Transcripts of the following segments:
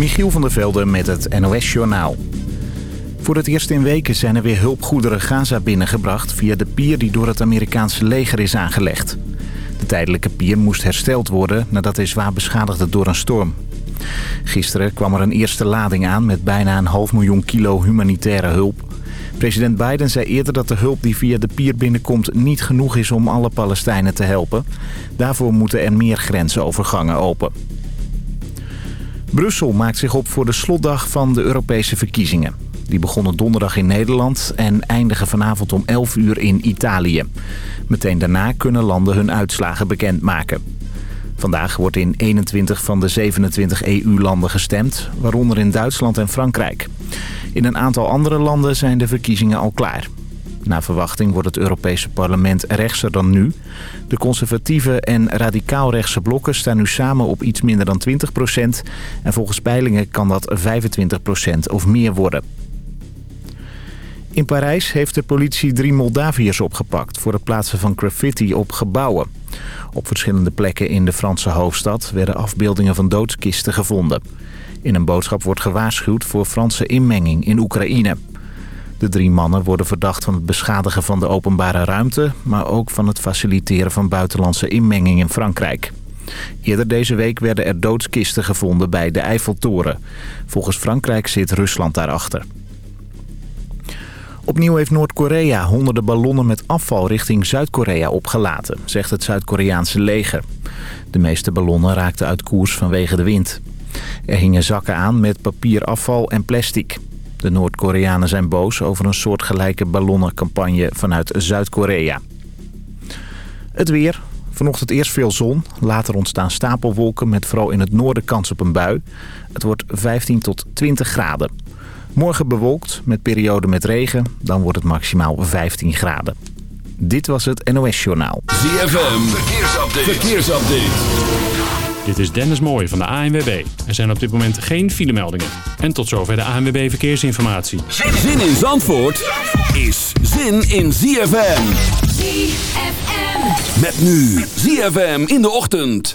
Michiel van der Velde met het NOS-journaal. Voor het eerst in weken zijn er weer hulpgoederen Gaza binnengebracht... via de pier die door het Amerikaanse leger is aangelegd. De tijdelijke pier moest hersteld worden nadat hij zwaar beschadigde door een storm. Gisteren kwam er een eerste lading aan met bijna een half miljoen kilo humanitaire hulp. President Biden zei eerder dat de hulp die via de pier binnenkomt niet genoeg is om alle Palestijnen te helpen. Daarvoor moeten er meer grensovergangen open. Brussel maakt zich op voor de slotdag van de Europese verkiezingen. Die begonnen donderdag in Nederland en eindigen vanavond om 11 uur in Italië. Meteen daarna kunnen landen hun uitslagen bekendmaken. Vandaag wordt in 21 van de 27 EU-landen gestemd, waaronder in Duitsland en Frankrijk. In een aantal andere landen zijn de verkiezingen al klaar. Na verwachting wordt het Europese parlement rechtser dan nu. De conservatieve en radicaal-rechtse blokken staan nu samen op iets minder dan 20% En volgens peilingen kan dat 25% of meer worden. In Parijs heeft de politie drie Moldaviërs opgepakt... voor het plaatsen van graffiti op gebouwen. Op verschillende plekken in de Franse hoofdstad... werden afbeeldingen van doodskisten gevonden. In een boodschap wordt gewaarschuwd voor Franse inmenging in Oekraïne. De drie mannen worden verdacht van het beschadigen van de openbare ruimte... maar ook van het faciliteren van buitenlandse inmenging in Frankrijk. Eerder deze week werden er doodskisten gevonden bij de Eiffeltoren. Volgens Frankrijk zit Rusland daarachter. Opnieuw heeft Noord-Korea honderden ballonnen met afval richting Zuid-Korea opgelaten, zegt het Zuid-Koreaanse leger. De meeste ballonnen raakten uit koers vanwege de wind. Er hingen zakken aan met papierafval en plastic. De Noord-Koreanen zijn boos over een soortgelijke ballonnencampagne vanuit Zuid-Korea. Het weer. Vanochtend eerst veel zon. Later ontstaan stapelwolken met vooral in het noorden kans op een bui. Het wordt 15 tot 20 graden. Morgen bewolkt met perioden met regen. Dan wordt het maximaal 15 graden. Dit was het NOS Journaal. ZFM. Verkeersupdate. Verkeersupdate. Dit is Dennis Mooij van de ANWB. Er zijn op dit moment geen filemeldingen. En tot zover de ANWB Verkeersinformatie. Zin in Zandvoort is zin in ZFM. ZFM. Met nu ZFM in de ochtend.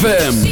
ZFM.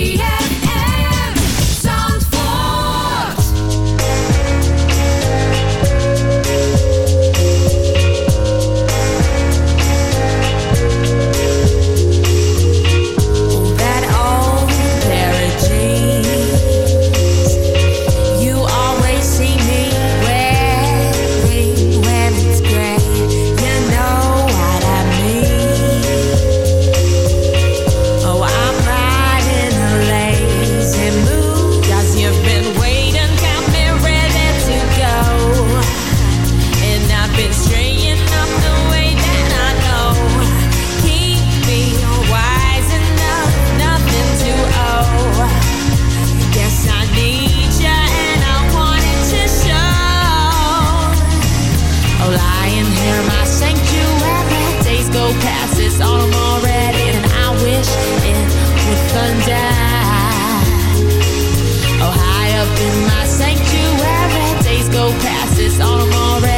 already, and I wish it would thunder. Oh, high up in my sanctuary, days go past, it's on already.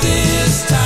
this time.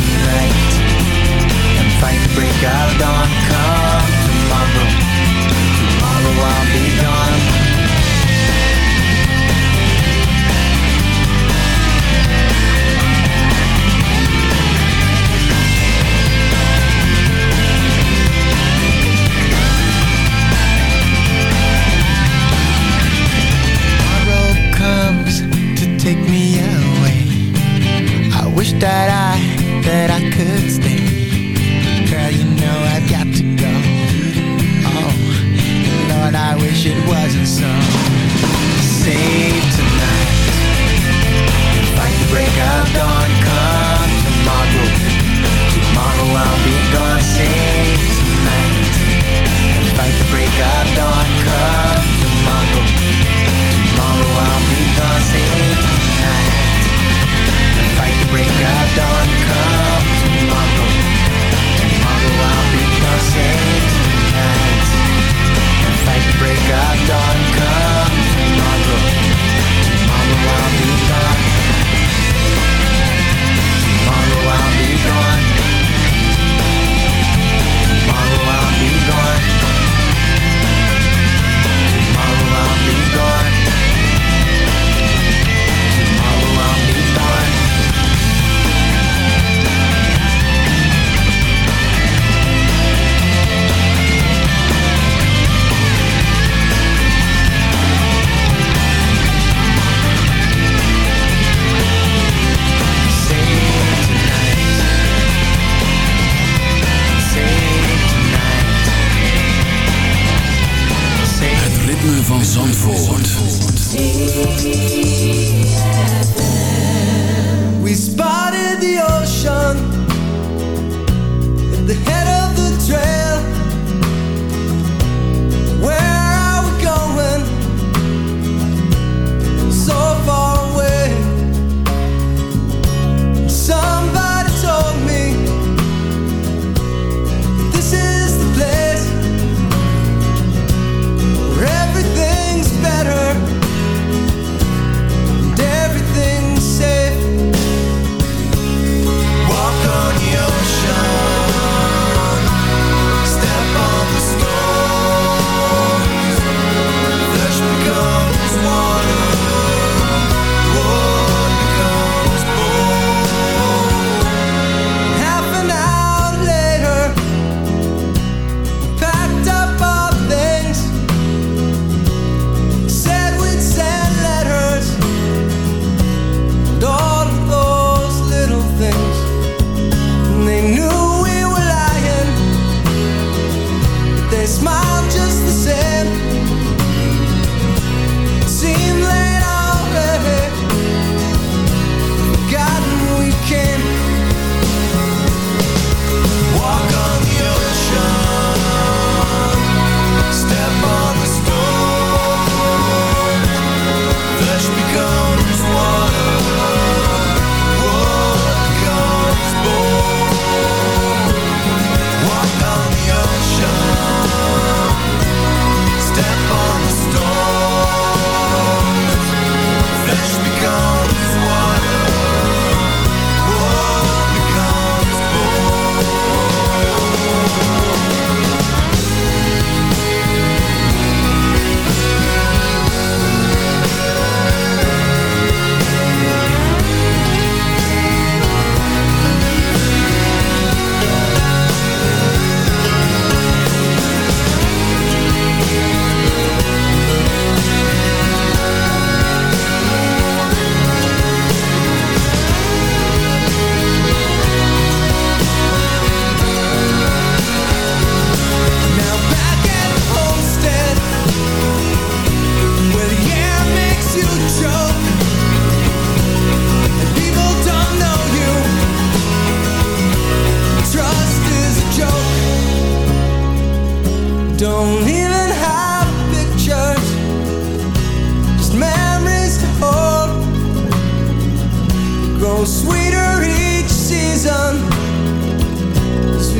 Fight break out of dawn Come tomorrow Tomorrow I'll be gone take me away. I wish that I, that I could stay.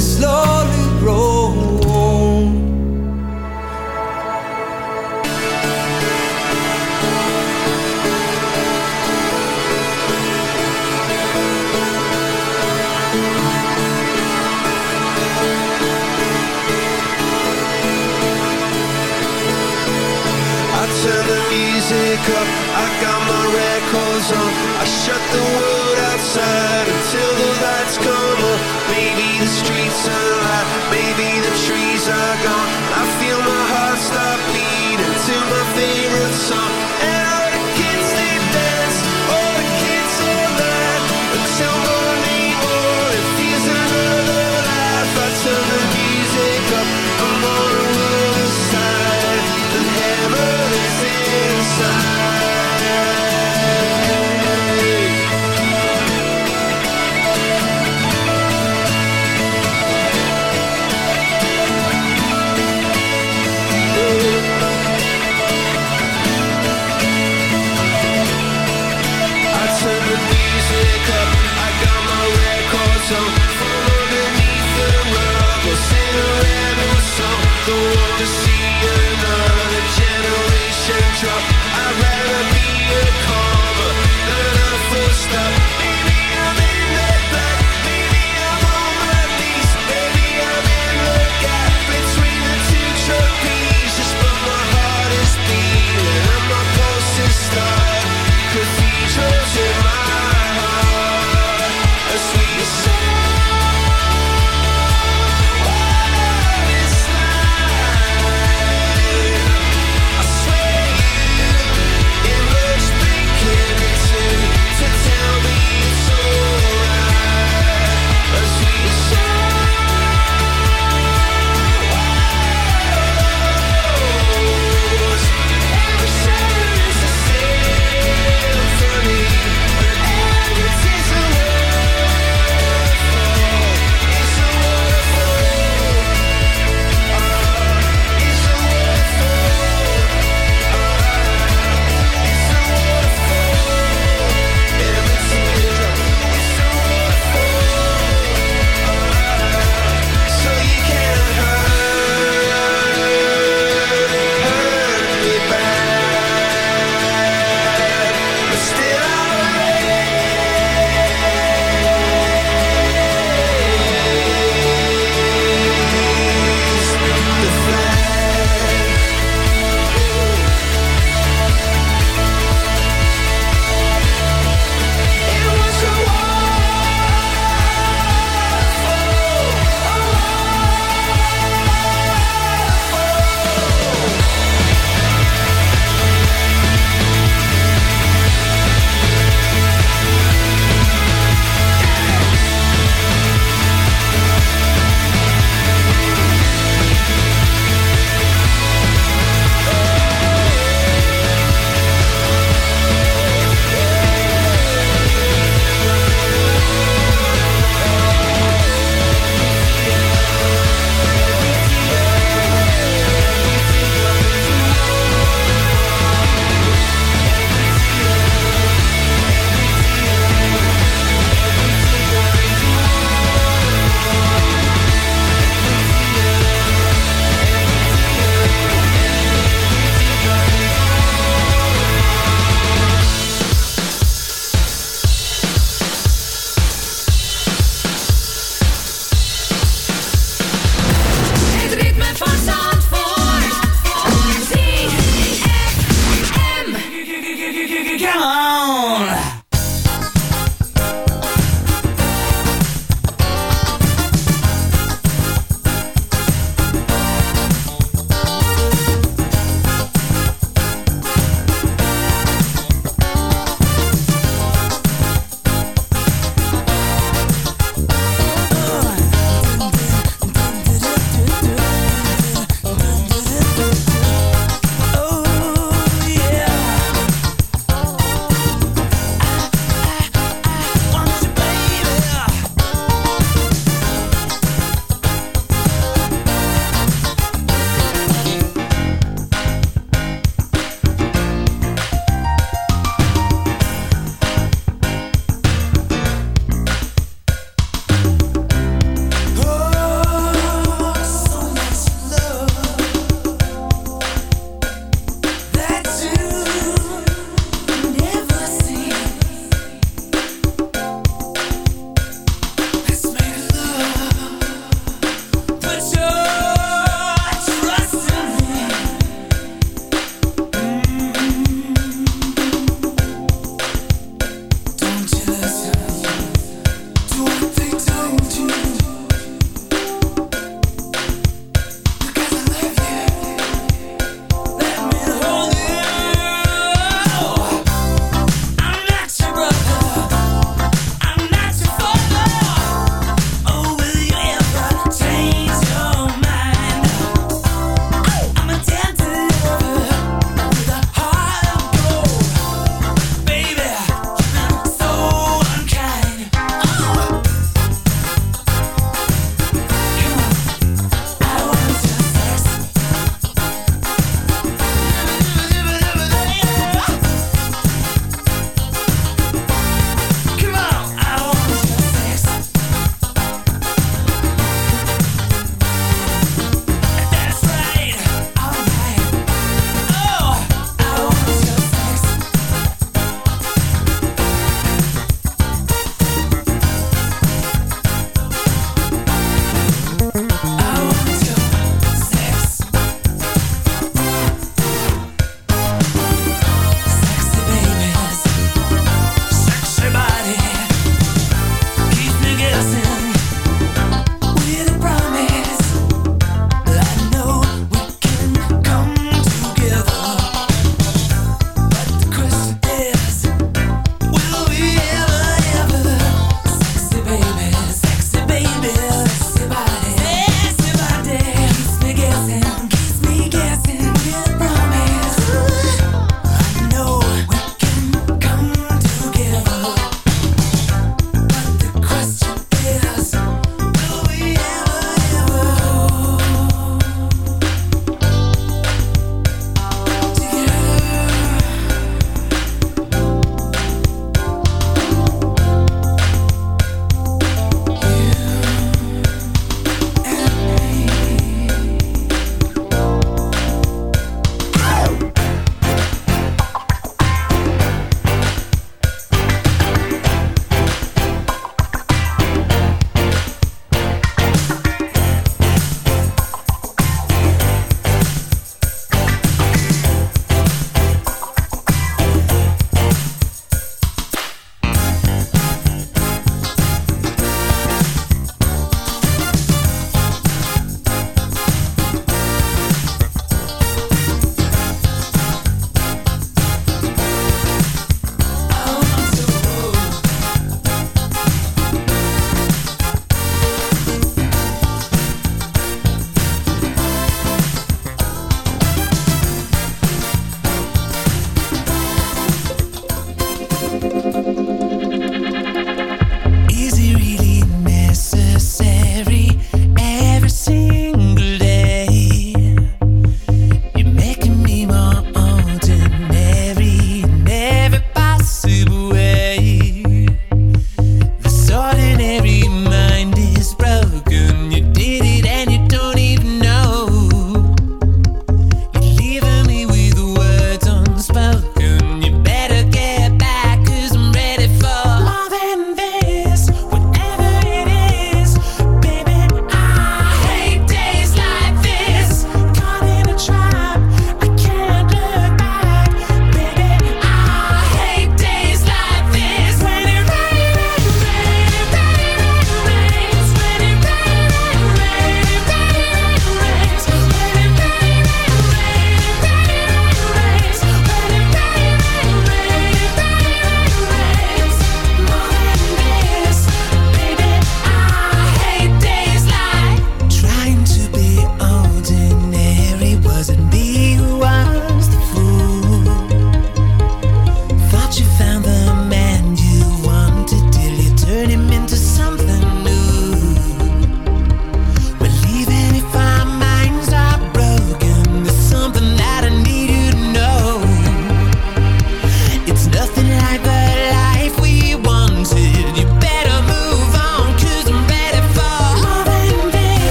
slow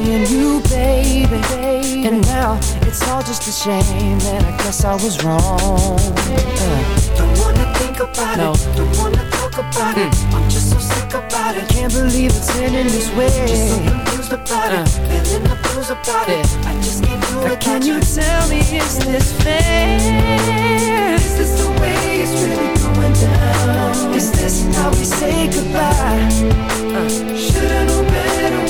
me and you, baby, baby. And now it's all just a shame, and I guess I was wrong. Uh. Don't wanna think about no. it, don't wanna talk about mm. it. Hmm. I'm just so sick about it. Can't believe it's ending this way. Just so confused about uh. it, feeling the blues about yeah. it. I just can't do it. Can you tell me is this fair? Is this the way it's really going down? Is this how we say goodbye? Uh. Should've known better.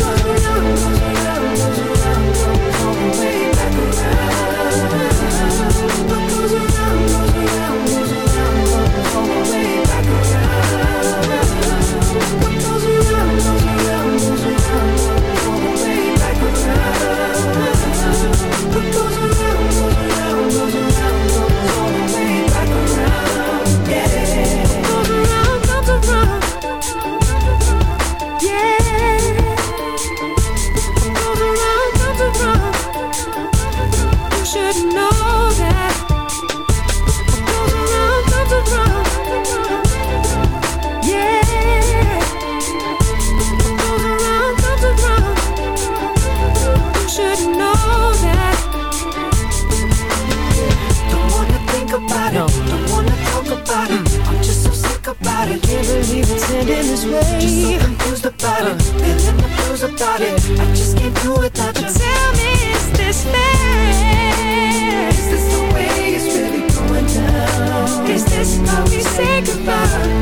we say goodbye.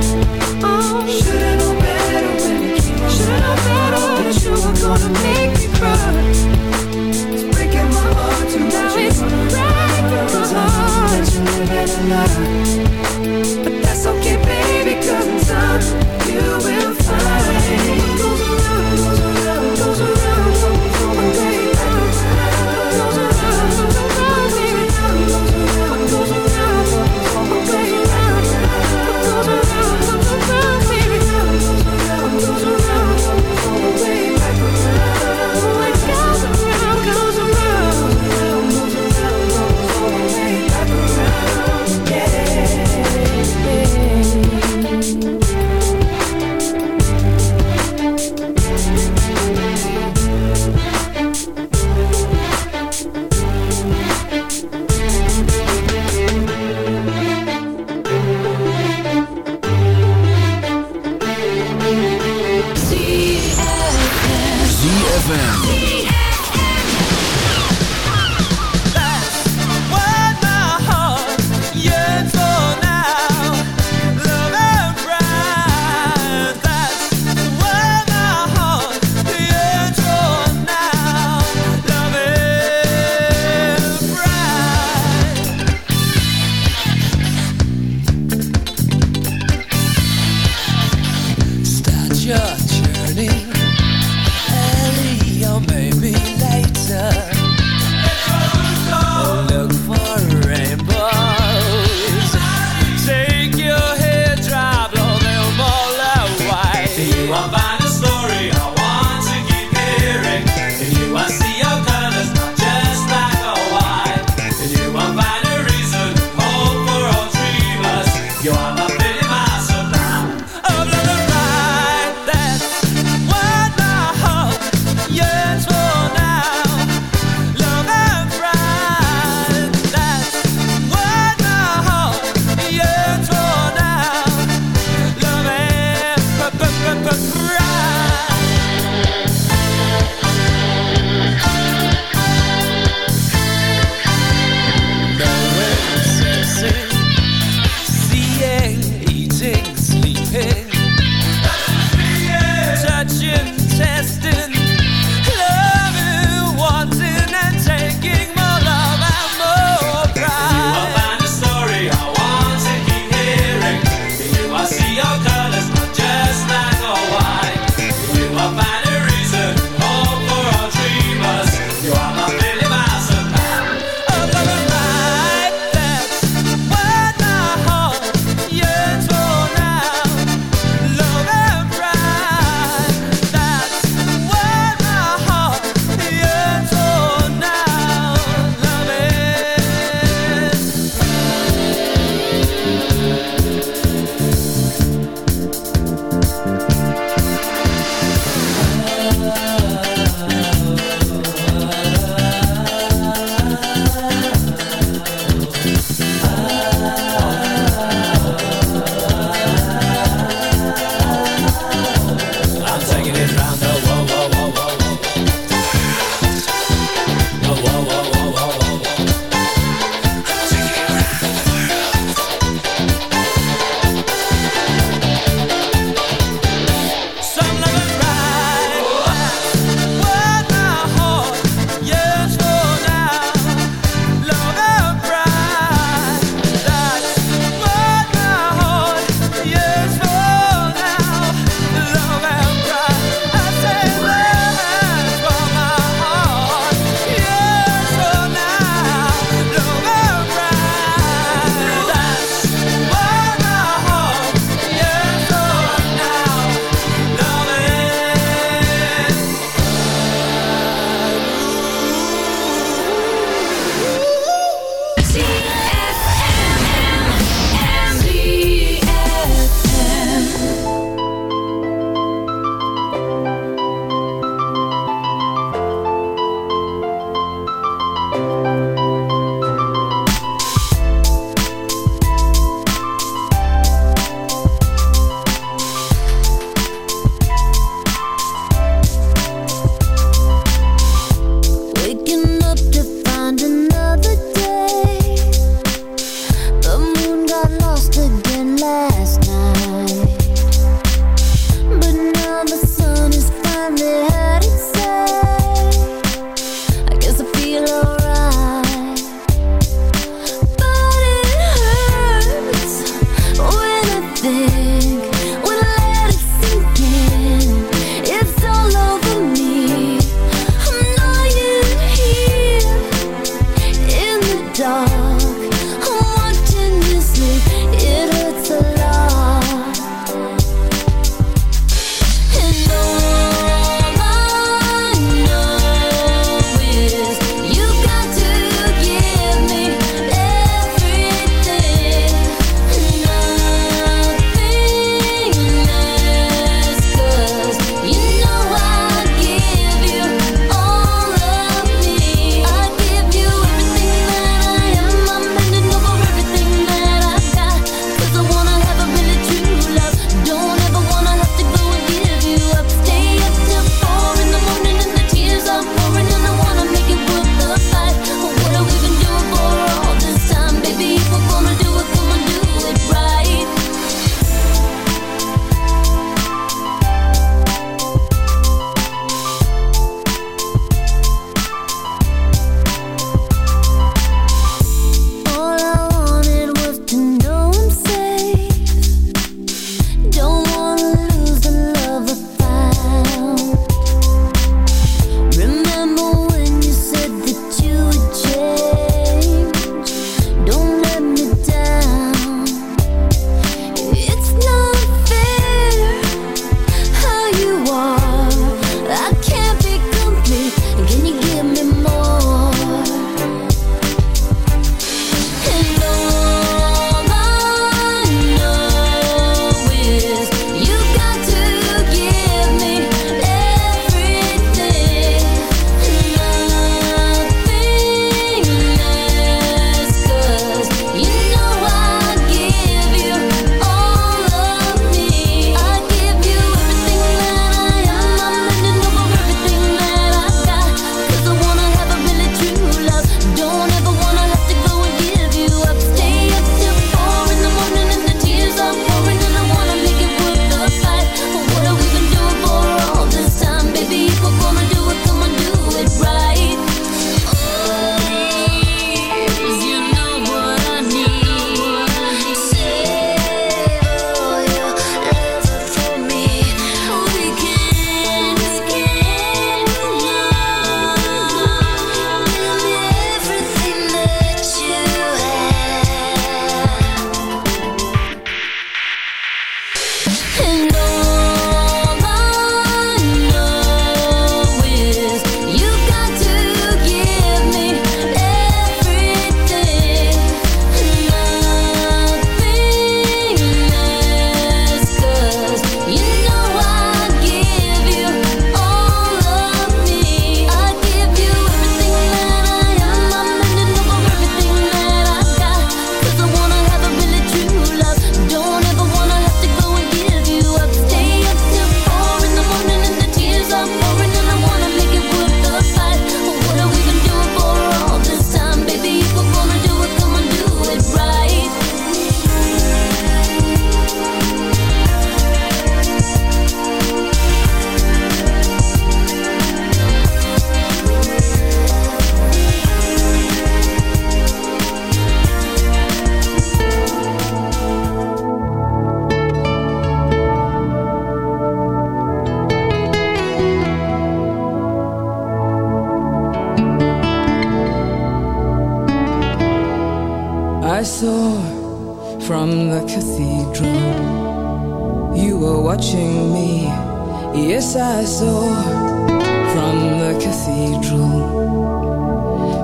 cathedral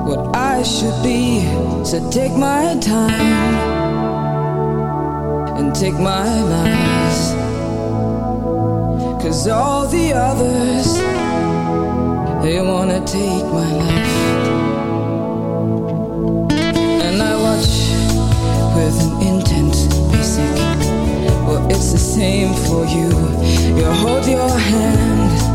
what I should be. So take my time and take my lies. Cause all the others, they wanna take my life. And I watch with an intent basic. Well, it's the same for you. You hold your hand